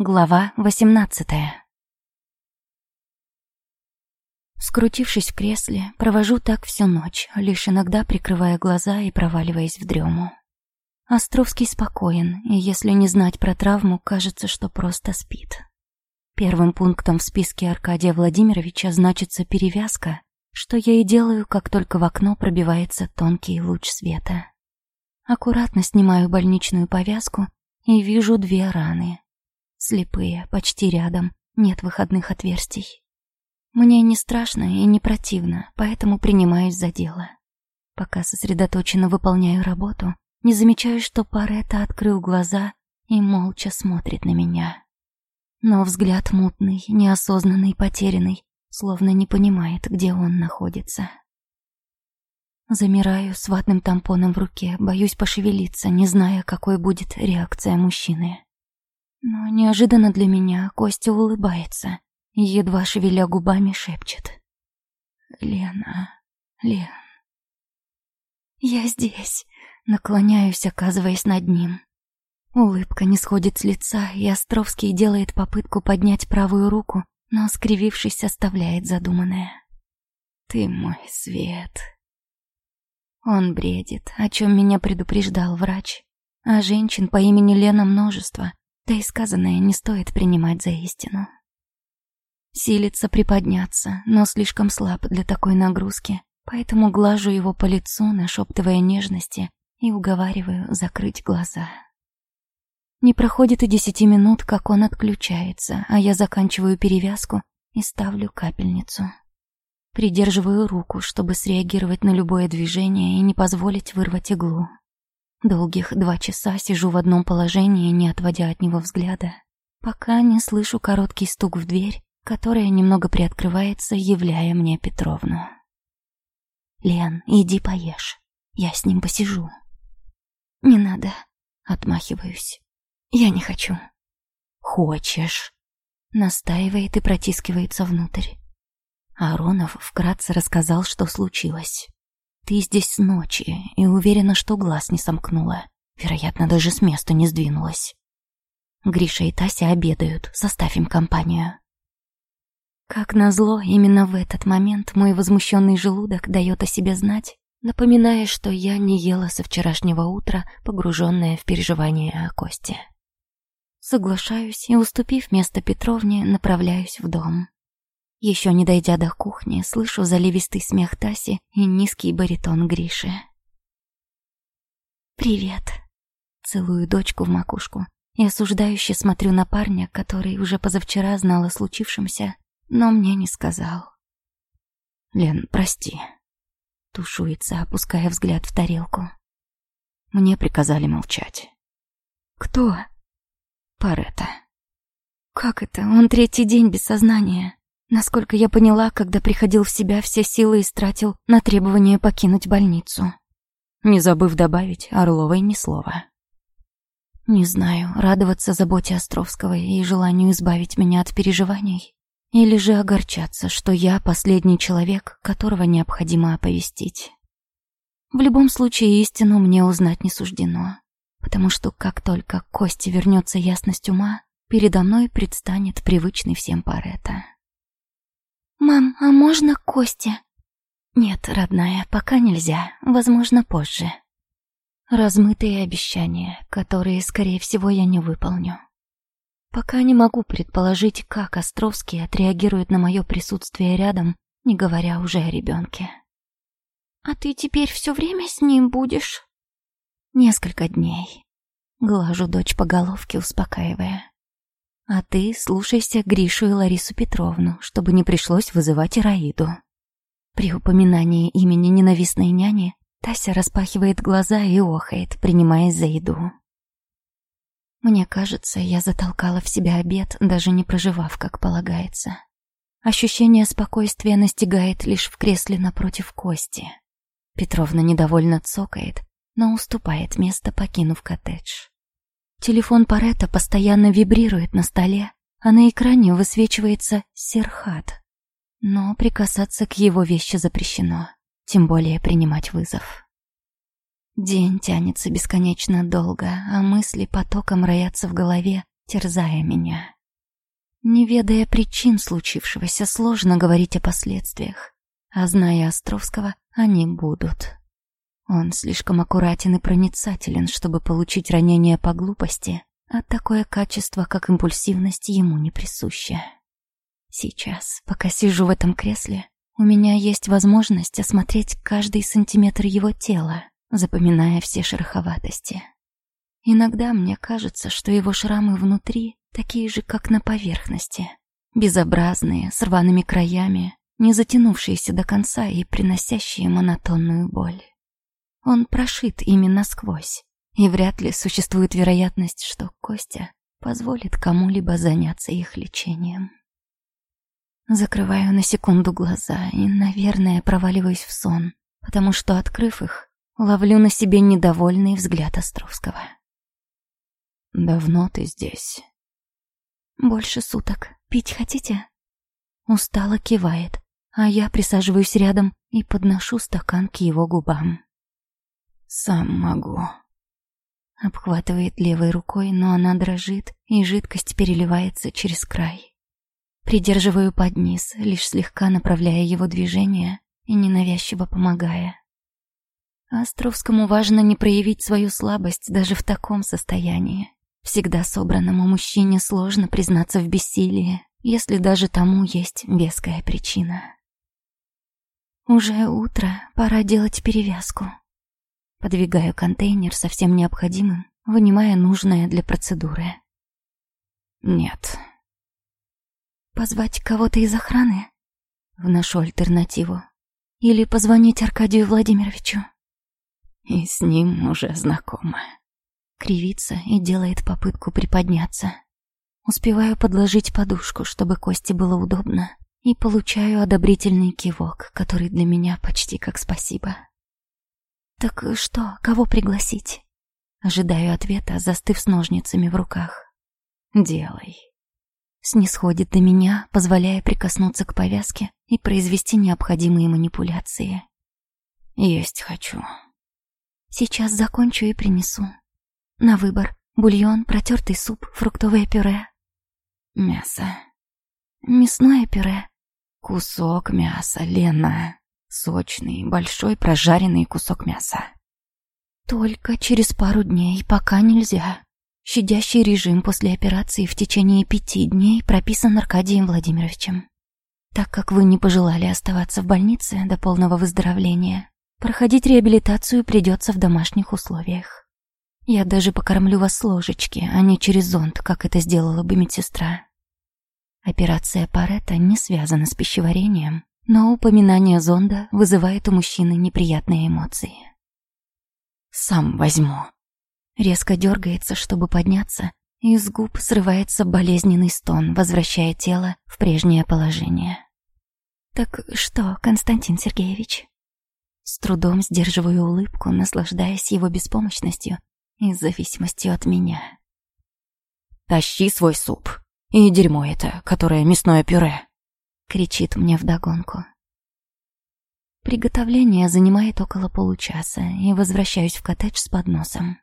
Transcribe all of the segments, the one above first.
Глава восемнадцатая. Скрутившись в кресле, провожу так всю ночь, лишь иногда прикрывая глаза и проваливаясь в дрему. Островский спокоен, и если не знать про травму, кажется, что просто спит. Первым пунктом в списке Аркадия Владимировича значится перевязка, что я и делаю, как только в окно пробивается тонкий луч света. Аккуратно снимаю больничную повязку и вижу две раны. Слепые, почти рядом, нет выходных отверстий. Мне не страшно и не противно, поэтому принимаюсь за дело. Пока сосредоточенно выполняю работу, не замечаю, что Паретта открыл глаза и молча смотрит на меня. Но взгляд мутный, неосознанный, потерянный, словно не понимает, где он находится. Замираю с ватным тампоном в руке, боюсь пошевелиться, не зная, какой будет реакция мужчины. Но неожиданно для меня Костя улыбается едва шевеля губами, шепчет. «Лена, Лен...» «Я здесь», наклоняюсь, оказываясь над ним. Улыбка не сходит с лица, и Островский делает попытку поднять правую руку, но, скривившись, оставляет задуманное. «Ты мой свет». Он бредит, о чем меня предупреждал врач. А женщин по имени Лена множество, да и сказанное не стоит принимать за истину. Силится приподняться, но слишком слаб для такой нагрузки, поэтому глажу его по лицу, нашептывая нежности и уговариваю закрыть глаза. Не проходит и десяти минут, как он отключается, а я заканчиваю перевязку и ставлю капельницу. Придерживаю руку, чтобы среагировать на любое движение и не позволить вырвать иглу. Долгих два часа сижу в одном положении, не отводя от него взгляда, пока не слышу короткий стук в дверь, которая немного приоткрывается, являя мне Петровну. «Лен, иди поешь. Я с ним посижу». «Не надо», — отмахиваюсь. «Я не хочу». «Хочешь?» — настаивает и протискивается внутрь. Аронов вкратце рассказал, что случилось. Ты здесь с ночи и уверена, что глаз не сомкнула. Вероятно, даже с места не сдвинулась. Гриша и Тася обедают, составим компанию. Как назло, именно в этот момент мой возмущенный желудок дает о себе знать, напоминая, что я не ела со вчерашнего утра, погруженная в переживания о Косте. Соглашаюсь и, уступив место Петровне, направляюсь в дом. Еще не дойдя до кухни, слышу заливистый смех Таси и низкий баритон Гриши. «Привет!» Целую дочку в макушку и осуждающе смотрю на парня, который уже позавчера знал о случившемся, но мне не сказал. «Лен, прости», — тушуется, опуская взгляд в тарелку. Мне приказали молчать. «Кто?» «Парета». «Как это? Он третий день без сознания». Насколько я поняла, когда приходил в себя, все силы истратил на требование покинуть больницу. Не забыв добавить Орловой ни слова. Не знаю, радоваться заботе Островского и желанию избавить меня от переживаний, или же огорчаться, что я последний человек, которого необходимо оповестить. В любом случае истину мне узнать не суждено, потому что как только к Косте вернется ясность ума, передо мной предстанет привычный всем Парета. «Мам, а можно Костя?» «Нет, родная, пока нельзя, возможно, позже». Размытые обещания, которые, скорее всего, я не выполню. Пока не могу предположить, как Островский отреагирует на мое присутствие рядом, не говоря уже о ребенке. «А ты теперь все время с ним будешь?» «Несколько дней». Глажу дочь по головке, успокаивая. А ты слушайся Гришу и Ларису Петровну, чтобы не пришлось вызывать Ираиду. При упоминании имени ненавистной няни Тася распахивает глаза и охает, принимаясь за еду. Мне кажется, я затолкала в себя обед, даже не проживав, как полагается. Ощущение спокойствия настигает лишь в кресле напротив Кости. Петровна недовольно цокает, но уступает место, покинув коттедж. Телефон Парета постоянно вибрирует на столе, а на экране высвечивается Серхат. Но прикасаться к его вещи запрещено, тем более принимать вызов. День тянется бесконечно долго, а мысли потоком роятся в голове, терзая меня. Не ведая причин случившегося, сложно говорить о последствиях, а зная Островского, они будут. Он слишком аккуратен и проницателен, чтобы получить ранение по глупости, а такое качество, как импульсивность, ему не присуще. Сейчас, пока сижу в этом кресле, у меня есть возможность осмотреть каждый сантиметр его тела, запоминая все шероховатости. Иногда мне кажется, что его шрамы внутри такие же, как на поверхности. Безобразные, с рваными краями, не затянувшиеся до конца и приносящие монотонную боль. Он прошит ими насквозь, и вряд ли существует вероятность, что Костя позволит кому-либо заняться их лечением. Закрываю на секунду глаза и, наверное, проваливаюсь в сон, потому что, открыв их, ловлю на себе недовольный взгляд Островского. «Давно ты здесь?» «Больше суток. Пить хотите?» Устало кивает, а я присаживаюсь рядом и подношу стакан к его губам. «Сам могу». Обхватывает левой рукой, но она дрожит, и жидкость переливается через край. Придерживаю под низ, лишь слегка направляя его движение и ненавязчиво помогая. Островскому важно не проявить свою слабость даже в таком состоянии. Всегда собранному мужчине сложно признаться в бессилии, если даже тому есть веская причина. Уже утро, пора делать перевязку. Подвигаю контейнер со всем необходимым, вынимая нужное для процедуры. Нет. Позвать кого-то из охраны? Вношу альтернативу. Или позвонить Аркадию Владимировичу? И с ним уже знакома. Кривится и делает попытку приподняться. Успеваю подложить подушку, чтобы Косте было удобно, и получаю одобрительный кивок, который для меня почти как спасибо. «Так что, кого пригласить?» Ожидаю ответа, застыв с ножницами в руках. «Делай». Снисходит до меня, позволяя прикоснуться к повязке и произвести необходимые манипуляции. «Есть хочу». «Сейчас закончу и принесу». На выбор. Бульон, протертый суп, фруктовое пюре. Мясо. Мясное пюре. Кусок мяса, Лена. Сочный, большой прожаренный кусок мяса. Только через пару дней, пока нельзя. Щадящий режим после операции в течение пяти дней прописан Аркадием Владимировичем. Так как вы не пожелали оставаться в больнице до полного выздоровления, проходить реабилитацию придется в домашних условиях. Я даже покормлю вас с ложечки, а не через зонт, как это сделала бы медсестра. Операция Паретта не связана с пищеварением, но упоминание зонда вызывает у мужчины неприятные эмоции. «Сам возьму». Резко дергается, чтобы подняться, и с губ срывается болезненный стон, возвращая тело в прежнее положение. «Так что, Константин Сергеевич?» С трудом сдерживаю улыбку, наслаждаясь его беспомощностью и зависимостью от меня. «Тащи свой суп. И дерьмо это, которое мясное пюре кричит мне вдогонку. Приготовление занимает около получаса, и возвращаюсь в коттедж с подносом.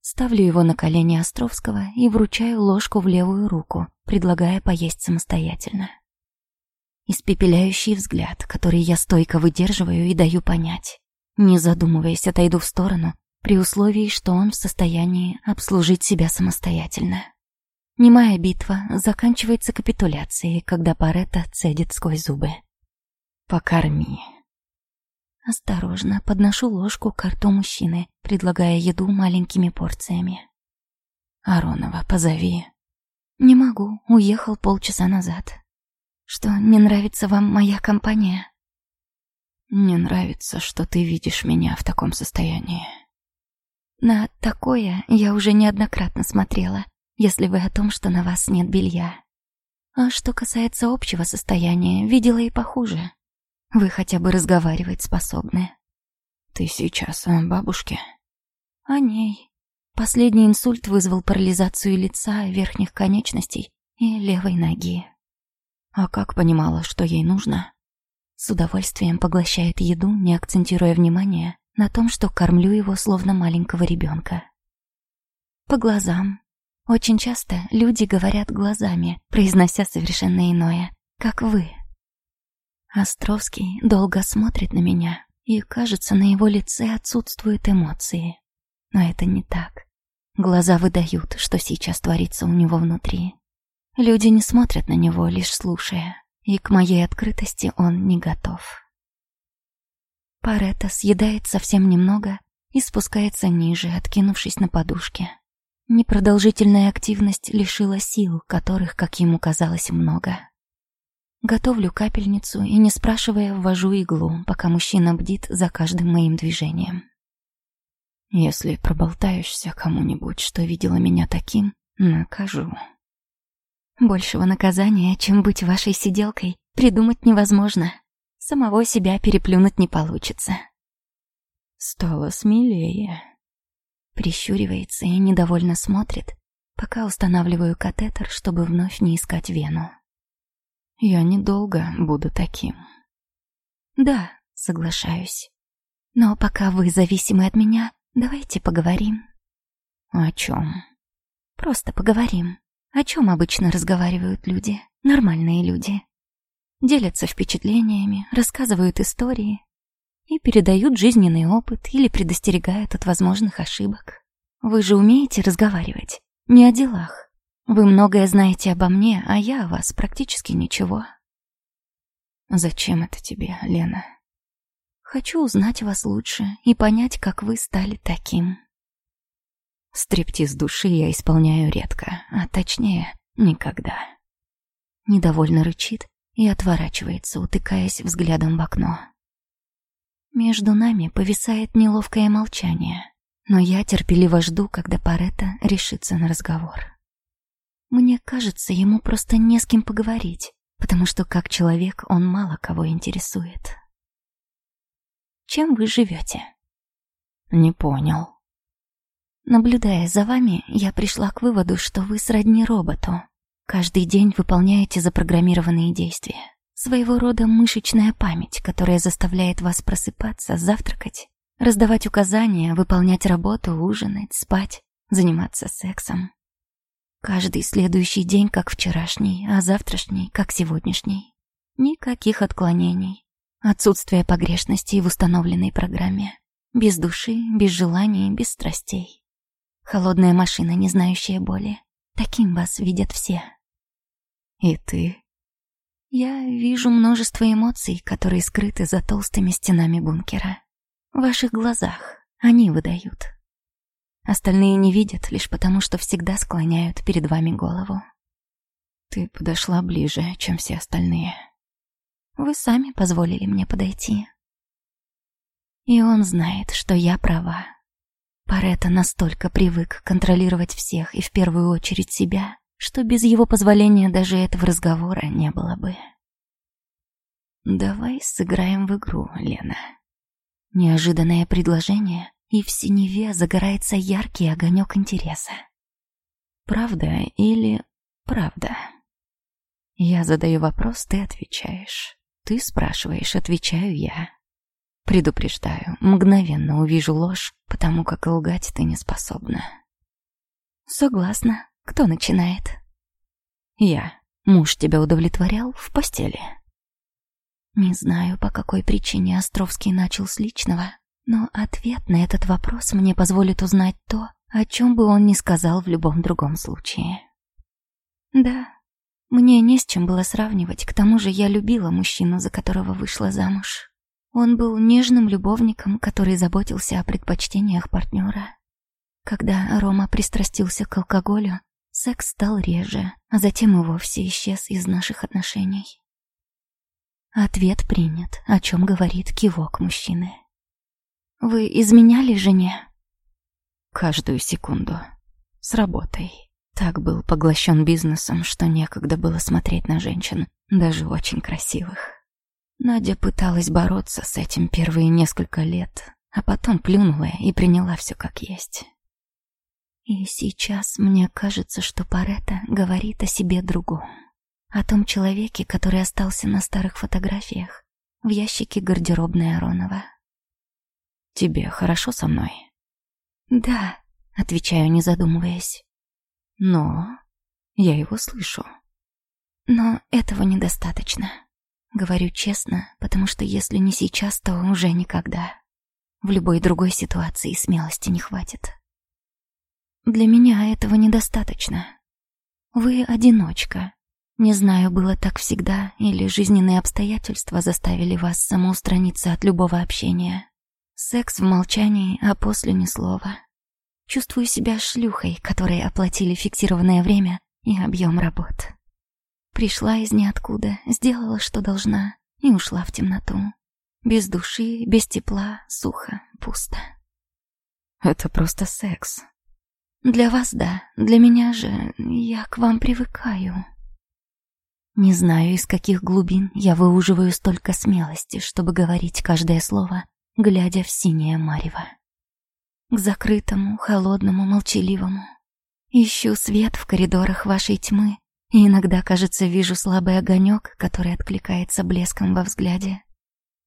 Ставлю его на колени Островского и вручаю ложку в левую руку, предлагая поесть самостоятельно. Испепеляющий взгляд, который я стойко выдерживаю и даю понять. Не задумываясь, отойду в сторону, при условии, что он в состоянии обслужить себя самостоятельно. Немая битва заканчивается капитуляцией, когда Паретта цедит сквозь зубы. «Покорми». Осторожно подношу ложку к рту мужчины, предлагая еду маленькими порциями. «Аронова, позови». «Не могу, уехал полчаса назад. Что, не нравится вам моя компания?» «Не нравится, что ты видишь меня в таком состоянии». На такое я уже неоднократно смотрела, если вы о том, что на вас нет белья. А что касается общего состояния, видела и похуже. Вы хотя бы разговаривать способны. Ты сейчас о бабушке? О ней. Последний инсульт вызвал парализацию лица, верхних конечностей и левой ноги. А как понимала, что ей нужно? С удовольствием поглощает еду, не акцентируя внимание на том, что кормлю его словно маленького ребенка. По глазам, Очень часто люди говорят глазами, произнося совершенно иное, как вы. Островский долго смотрит на меня, и, кажется, на его лице отсутствуют эмоции. Но это не так. Глаза выдают, что сейчас творится у него внутри. Люди не смотрят на него, лишь слушая, и к моей открытости он не готов. Парета съедает совсем немного и спускается ниже, откинувшись на подушке. Непродолжительная активность лишила сил, которых, как ему казалось, много. Готовлю капельницу и, не спрашивая, ввожу иглу, пока мужчина бдит за каждым моим движением. Если проболтаешься кому-нибудь, что видела меня таким, накажу. Большего наказания, чем быть вашей сиделкой, придумать невозможно. Самого себя переплюнуть не получится. Стало смелее. Прищуривается и недовольно смотрит, пока устанавливаю катетер, чтобы вновь не искать вену. Я недолго буду таким. Да, соглашаюсь. Но пока вы зависимы от меня, давайте поговорим. О чем? Просто поговорим. О чем обычно разговаривают люди, нормальные люди. Делятся впечатлениями, рассказывают истории, и передают жизненный опыт или предостерегают от возможных ошибок. Вы же умеете разговаривать, не о делах. Вы многое знаете обо мне, а я о вас практически ничего. Зачем это тебе, Лена? Хочу узнать вас лучше и понять, как вы стали таким. Стриптиз души я исполняю редко, а точнее, никогда. Недовольно рычит и отворачивается, утыкаясь взглядом в окно. Между нами повисает неловкое молчание, но я терпеливо жду, когда Паретта решится на разговор. Мне кажется, ему просто не с кем поговорить, потому что как человек он мало кого интересует. Чем вы живете? Не понял. Наблюдая за вами, я пришла к выводу, что вы сродни роботу. Каждый день выполняете запрограммированные действия. Своего рода мышечная память, которая заставляет вас просыпаться, завтракать, раздавать указания, выполнять работу, ужинать, спать, заниматься сексом. Каждый следующий день как вчерашний, а завтрашний как сегодняшний. Никаких отклонений. Отсутствие погрешностей в установленной программе. Без души, без желаний, без страстей. Холодная машина, не знающая боли. Таким вас видят все. И ты я вижу множество эмоций, которые скрыты за толстыми стенами бункера. В ваших глазах они выдают. Остальные не видят лишь потому, что всегда склоняют перед вами голову. Ты подошла ближе, чем все остальные. Вы сами позволили мне подойти. И он знает, что я права. Паретта настолько привык контролировать всех и в первую очередь себя, что без его позволения даже этого разговора не было бы. «Давай сыграем в игру, Лена». Неожиданное предложение, и в синеве загорается яркий огонек интереса. «Правда или правда?» Я задаю вопрос, ты отвечаешь. Ты спрашиваешь, отвечаю я. Предупреждаю, мгновенно увижу ложь, потому как лгать ты не способна. Согласна. Кто начинает? Я. Муж тебя удовлетворял в постели? Не знаю, по какой причине Островский начал с личного, но ответ на этот вопрос мне позволит узнать то, о чем бы он ни сказал в любом другом случае. Да, мне не с чем было сравнивать, к тому же я любила мужчину, за которого вышла замуж. Он был нежным любовником, который заботился о предпочтениях партнера. Когда Рома пристрастился к алкоголю, Секс стал реже, а затем и вовсе исчез из наших отношений. Ответ принят, о чем говорит кивок мужчины. «Вы изменяли жене?» Каждую секунду. С работой. Так был поглощен бизнесом, что некогда было смотреть на женщин, даже очень красивых. Надя пыталась бороться с этим первые несколько лет, а потом плюнула и приняла все как есть. И сейчас мне кажется, что Паретта говорит о себе другом. О том человеке, который остался на старых фотографиях в ящике гардеробной Аронова. «Тебе хорошо со мной?» «Да», — отвечаю, не задумываясь. Но я его слышу. Но этого недостаточно. Говорю честно, потому что если не сейчас, то уже никогда. В любой другой ситуации смелости не хватит. Для меня этого недостаточно. Вы одиночка. Не знаю, было так всегда, или жизненные обстоятельства заставили вас самоустраниться от любого общения. Секс в молчании, а после ни слова. Чувствую себя шлюхой, которой оплатили фиксированное время и объем работ. Пришла из ниоткуда, сделала, что должна, и ушла в темноту. Без души, без тепла, сухо, пусто. Это просто секс. Для вас да, для меня же я к вам привыкаю. Не знаю, из каких глубин я выуживаю столько смелости, чтобы говорить каждое слово, глядя в синее марево. К закрытому, холодному, молчаливому. Ищу свет в коридорах вашей тьмы, и иногда, кажется, вижу слабый огонек, который откликается блеском во взгляде.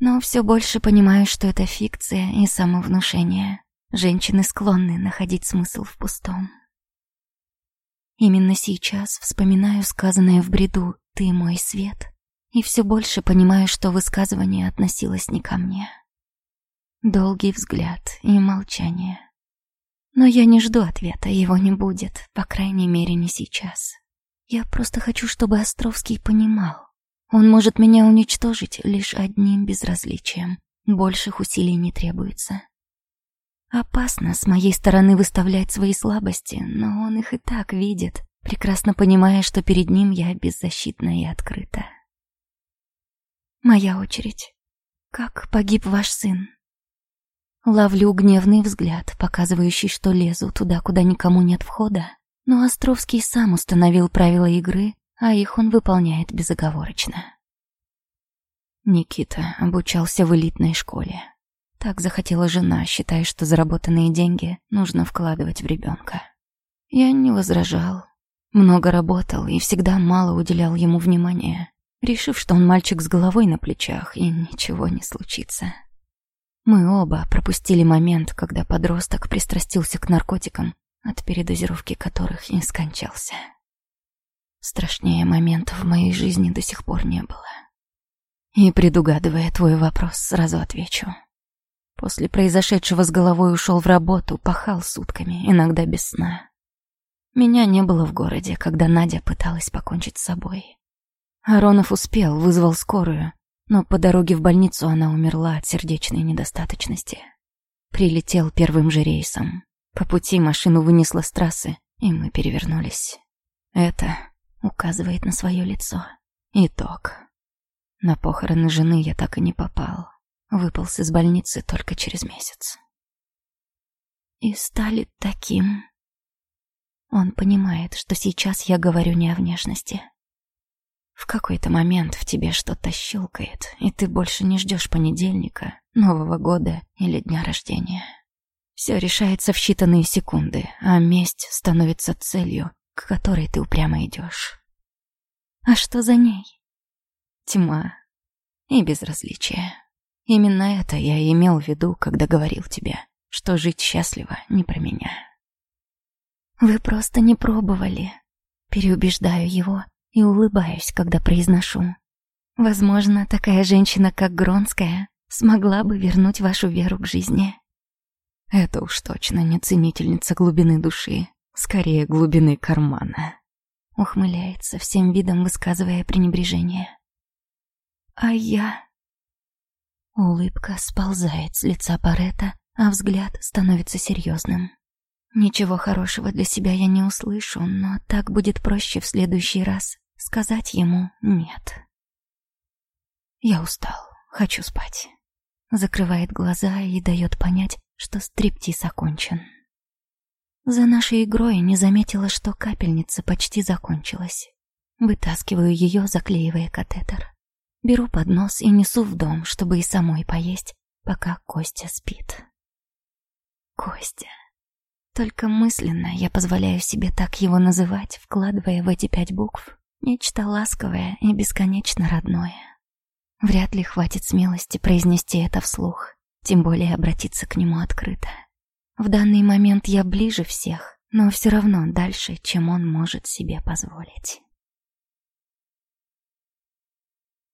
Но все больше понимаю, что это фикция и самовнушение. Женщины склонны находить смысл в пустом. Именно сейчас вспоминаю сказанное в бреду «ты мой свет» и все больше понимаю, что высказывание относилось не ко мне. Долгий взгляд и молчание. Но я не жду ответа, его не будет, по крайней мере, не сейчас. Я просто хочу, чтобы Островский понимал. Он может меня уничтожить лишь одним безразличием. Больших усилий не требуется. Опасно с моей стороны выставлять свои слабости, но он их и так видит, прекрасно понимая, что перед ним я беззащитна и открыта. Моя очередь. Как погиб ваш сын? Ловлю гневный взгляд, показывающий, что лезу туда, куда никому нет входа, но Островский сам установил правила игры, а их он выполняет безоговорочно. Никита обучался в элитной школе. Так захотела жена, считая, что заработанные деньги нужно вкладывать в ребенка. Я не возражал. Много работал и всегда мало уделял ему внимания, решив, что он мальчик с головой на плечах и ничего не случится. Мы оба пропустили момент, когда подросток пристрастился к наркотикам от передозировки которых и скончался. Страшнее моментов в моей жизни до сих пор не было. И предугадывая твой вопрос, сразу отвечу. После произошедшего с головой ушел в работу, пахал сутками, иногда без сна. Меня не было в городе, когда Надя пыталась покончить с собой. Аронов успел, вызвал скорую, но по дороге в больницу она умерла от сердечной недостаточности. Прилетел первым же рейсом. По пути машину вынесло с трассы, и мы перевернулись. Это указывает на свое лицо. Итог. На похороны жены я так и не попал. Выполз из больницы только через месяц. И стали таким. Он понимает, что сейчас я говорю не о внешности. В какой-то момент в тебе что-то щелкает, и ты больше не ждешь понедельника, Нового года или дня рождения. Все решается в считанные секунды, а месть становится целью, к которой ты упрямо идешь. А что за ней? Тьма и безразличие. Именно это я и имел в виду, когда говорил тебе, что жить счастливо не про меня. Вы просто не пробовали. Переубеждаю его и улыбаюсь, когда произношу. Возможно, такая женщина, как Гронская, смогла бы вернуть вашу веру к жизни. Это уж точно не ценительница глубины души, скорее глубины кармана. Ухмыляется, всем видом высказывая пренебрежение. А я... Улыбка сползает с лица Парета, а взгляд становится серьезным. Ничего хорошего для себя я не услышу, но так будет проще в следующий раз сказать ему «нет». Я устал, хочу спать. Закрывает глаза и дает понять, что стриптиз окончен. За нашей игрой не заметила, что капельница почти закончилась. Вытаскиваю ее, заклеивая катетер. Беру поднос и несу в дом, чтобы и самой поесть, пока Костя спит. Костя. Только мысленно я позволяю себе так его называть, вкладывая в эти пять букв нечто ласковое и бесконечно родное. Вряд ли хватит смелости произнести это вслух тем более обратиться к нему открыто. В данный момент я ближе всех, но все равно дальше, чем он может себе позволить.